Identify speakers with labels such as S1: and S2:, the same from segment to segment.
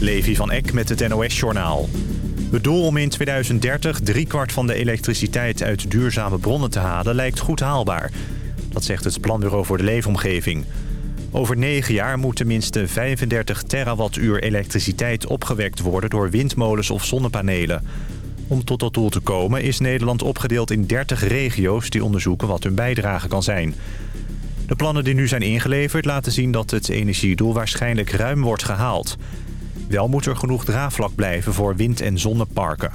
S1: Levi van Eck met het NOS-journaal. Het doel om in 2030 driekwart van de elektriciteit uit duurzame bronnen te halen lijkt goed haalbaar. Dat zegt het Planbureau voor de Leefomgeving. Over negen jaar moet tenminste 35 terawattuur elektriciteit opgewekt worden door windmolens of zonnepanelen. Om tot dat doel te komen is Nederland opgedeeld in 30 regio's die onderzoeken wat hun bijdrage kan zijn. De plannen die nu zijn ingeleverd laten zien dat het energiedoel waarschijnlijk ruim wordt gehaald. Wel moet er genoeg draagvlak blijven voor wind- en zonneparken.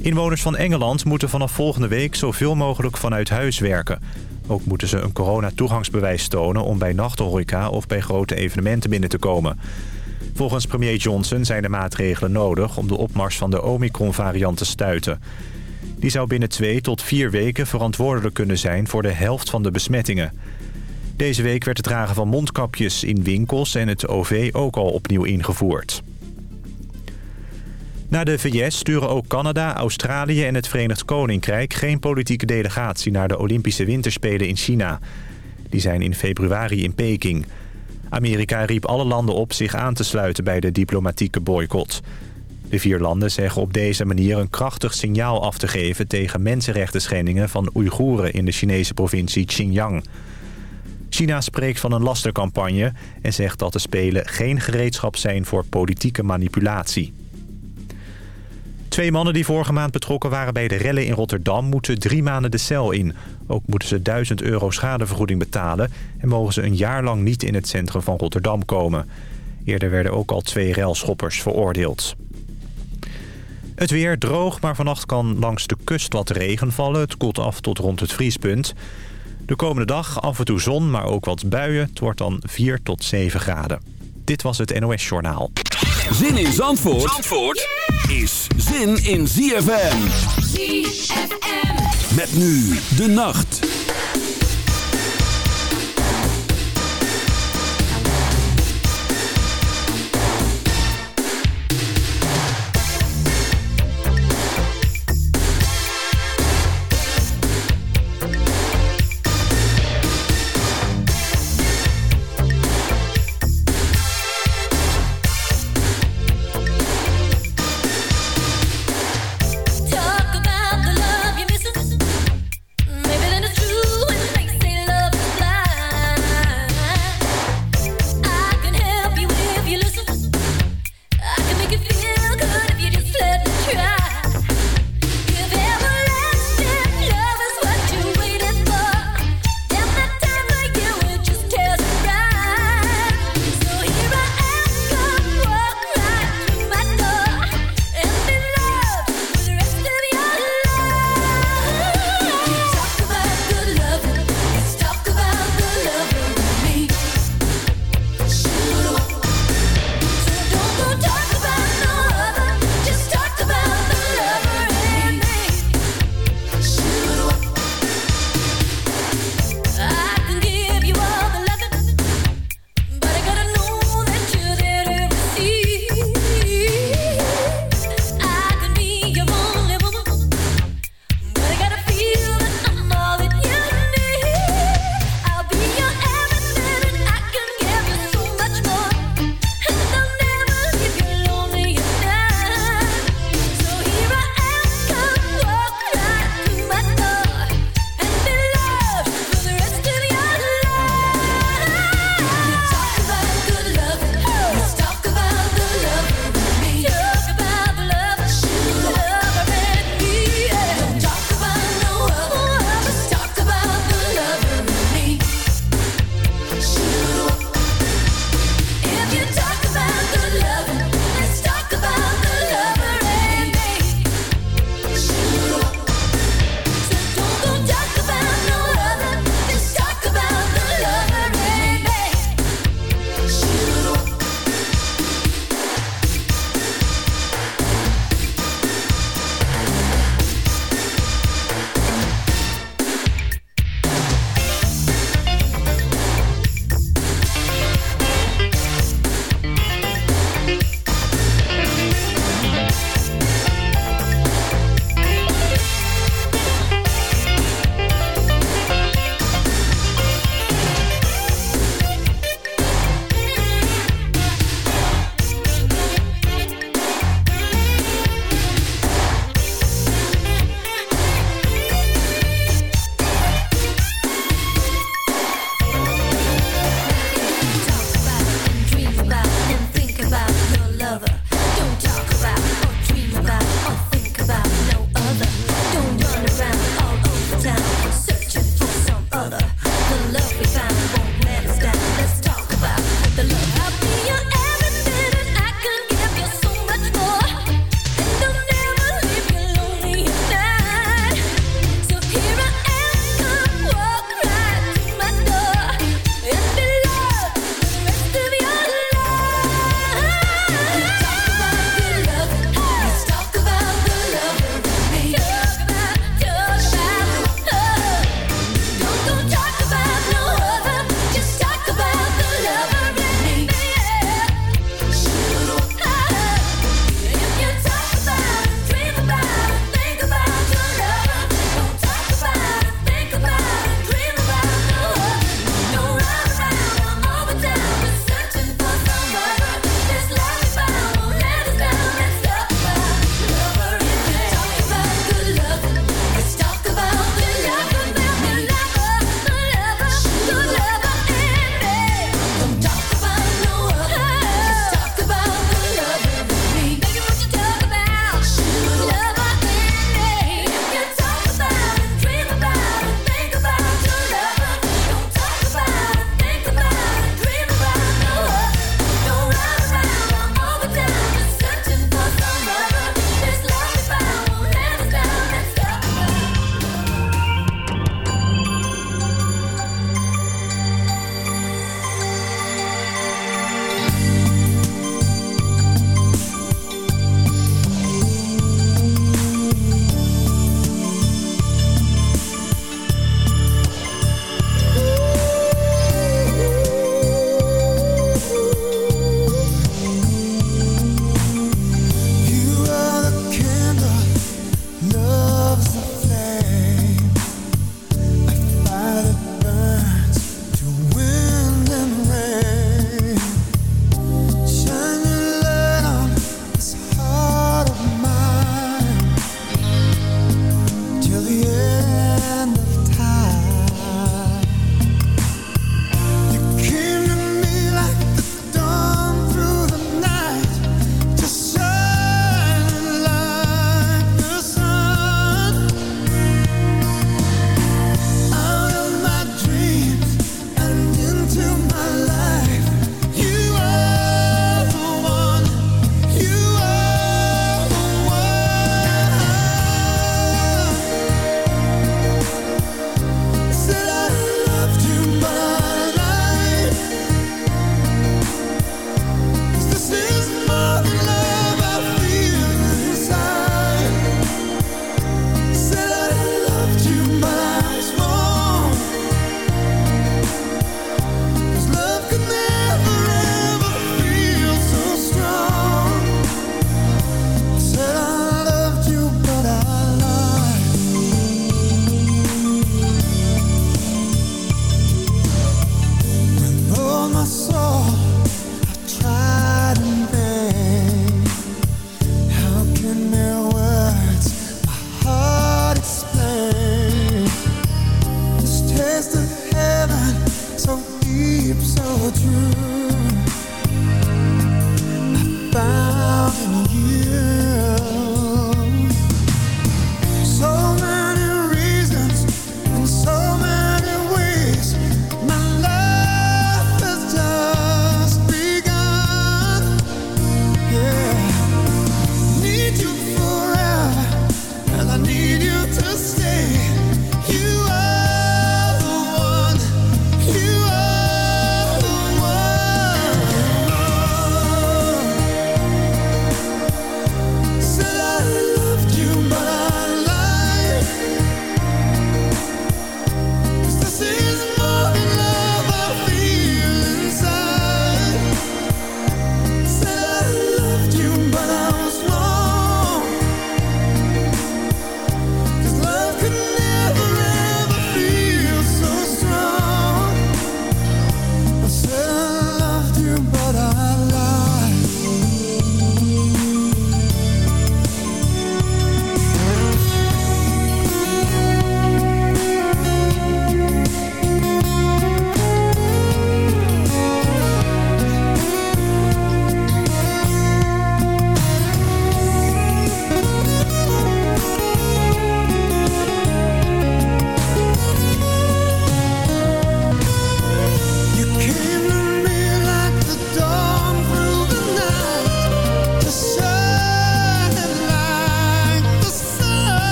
S1: Inwoners van Engeland moeten vanaf volgende week zoveel mogelijk vanuit huis werken. Ook moeten ze een coronatoegangsbewijs tonen om bij nachthoreca of bij grote evenementen binnen te komen. Volgens premier Johnson zijn de maatregelen nodig om de opmars van de Omicron-variant te stuiten. Die zou binnen twee tot vier weken verantwoordelijk kunnen zijn voor de helft van de besmettingen. Deze week werd het dragen van mondkapjes in winkels en het OV ook al opnieuw ingevoerd. Na de VS sturen ook Canada, Australië en het Verenigd Koninkrijk... geen politieke delegatie naar de Olympische Winterspelen in China. Die zijn in februari in Peking. Amerika riep alle landen op zich aan te sluiten bij de diplomatieke boycott. De vier landen zeggen op deze manier een krachtig signaal af te geven... tegen mensenrechten schendingen van Oeigoeren in de Chinese provincie Xinjiang... China spreekt van een lastercampagne en zegt dat de Spelen geen gereedschap zijn voor politieke manipulatie. Twee mannen die vorige maand betrokken waren bij de rellen in Rotterdam... moeten drie maanden de cel in. Ook moeten ze 1000 euro schadevergoeding betalen... en mogen ze een jaar lang niet in het centrum van Rotterdam komen. Eerder werden ook al twee relschoppers veroordeeld. Het weer droog, maar vannacht kan langs de kust wat regen vallen. Het koelt af tot rond het vriespunt. De komende dag af en toe zon, maar ook wat buien. Het wordt dan 4 tot 7 graden. Dit was het NOS Journaal.
S2: Zin in Zandvoort, Zandvoort is zin in ZFM.
S3: ZFM.
S2: Met nu de nacht.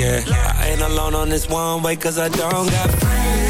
S3: Yeah. I ain't alone on this one way, cause I don't got friends.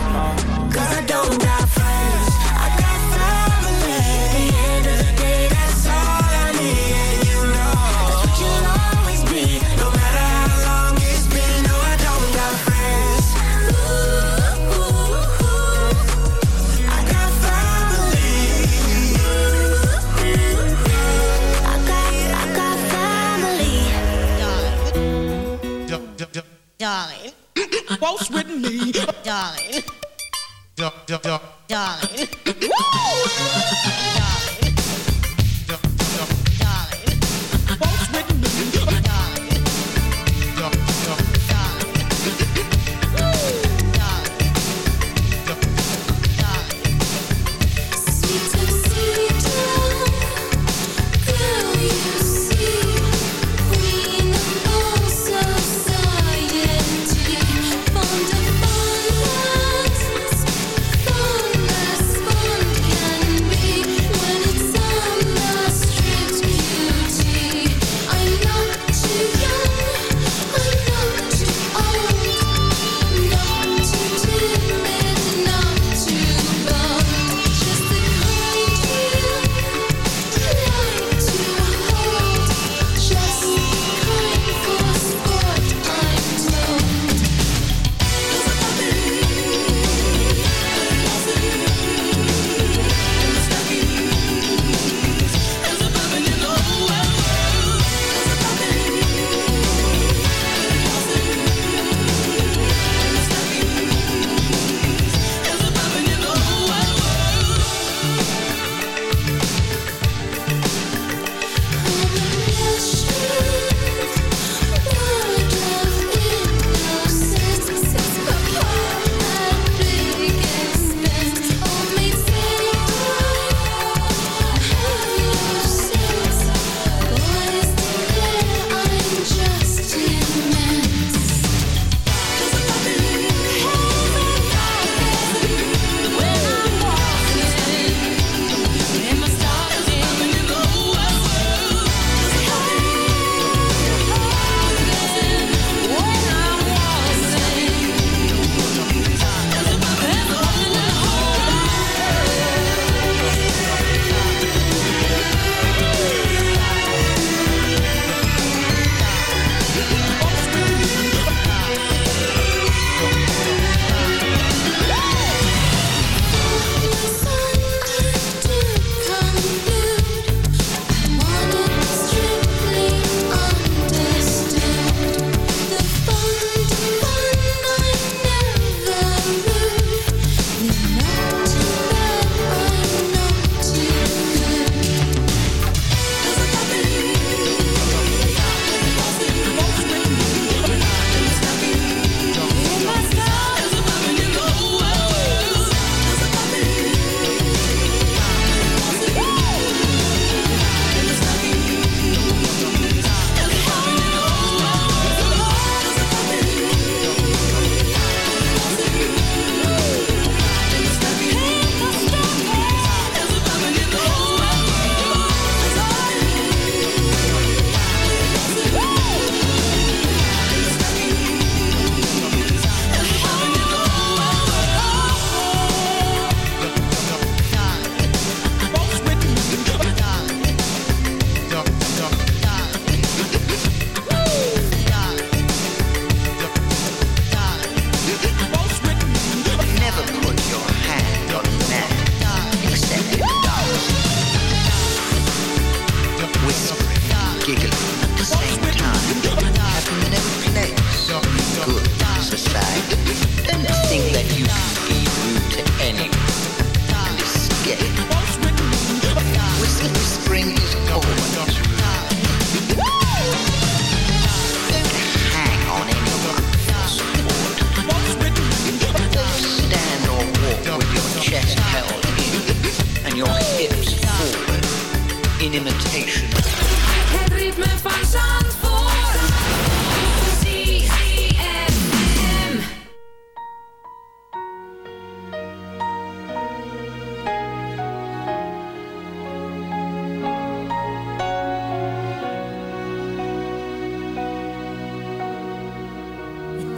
S4: Waltz with me. Darling. Darling. Woo!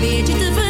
S4: probeer je te.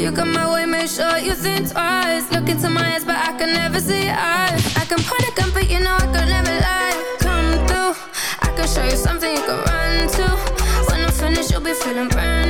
S5: You come my way, make sure you think twice. Look into my eyes, but I can never see eyes. I can point a gun, but you know I could never lie. Come through, I can show you something you can run to. When I'm finished, you'll be feeling brand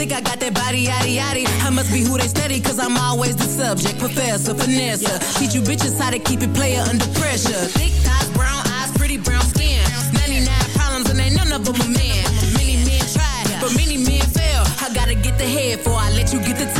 S4: Think I got that body, yaddy, yaddy. I must be who they study, cause I'm always the subject. Professor, finesse. Yeah. Teach you bitches how to keep it player under pressure. Thick thighs, brown eyes, pretty brown skin. 99 problems and ain't none of them a man. Many men tried, but many men fail. I gotta get the head before I let you get the